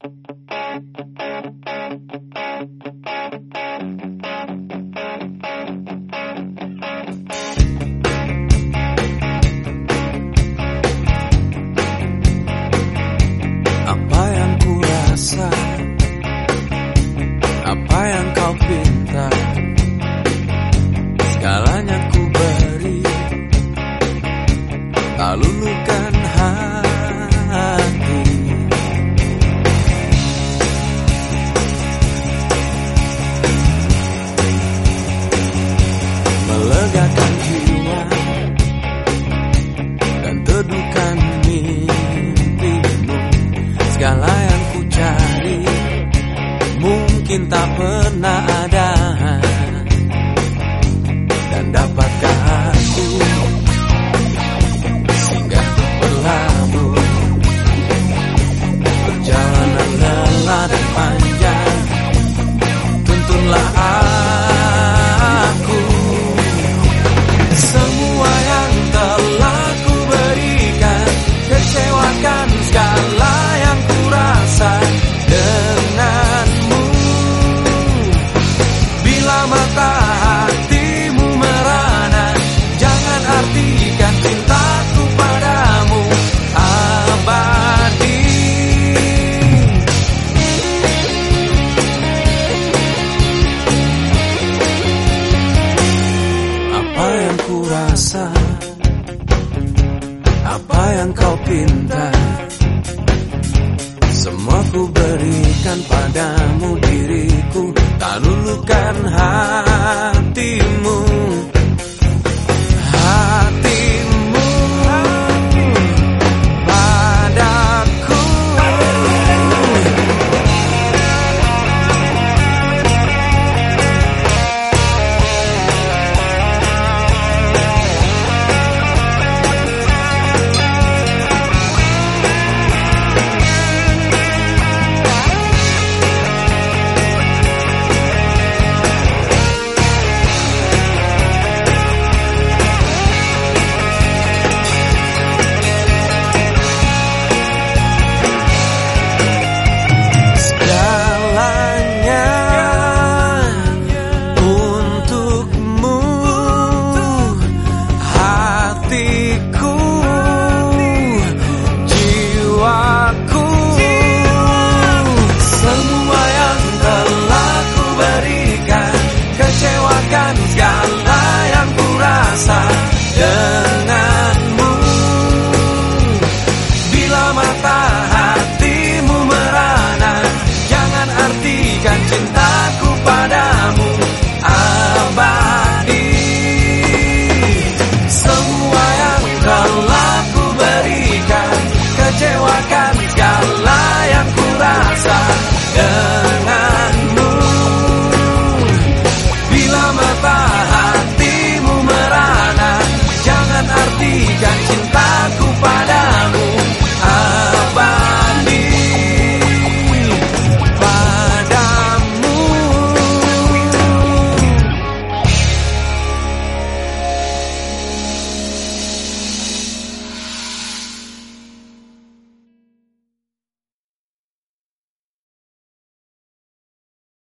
Thank you. cinta. Semua ku berikan padamu diriku. Tak lulukan hatimu.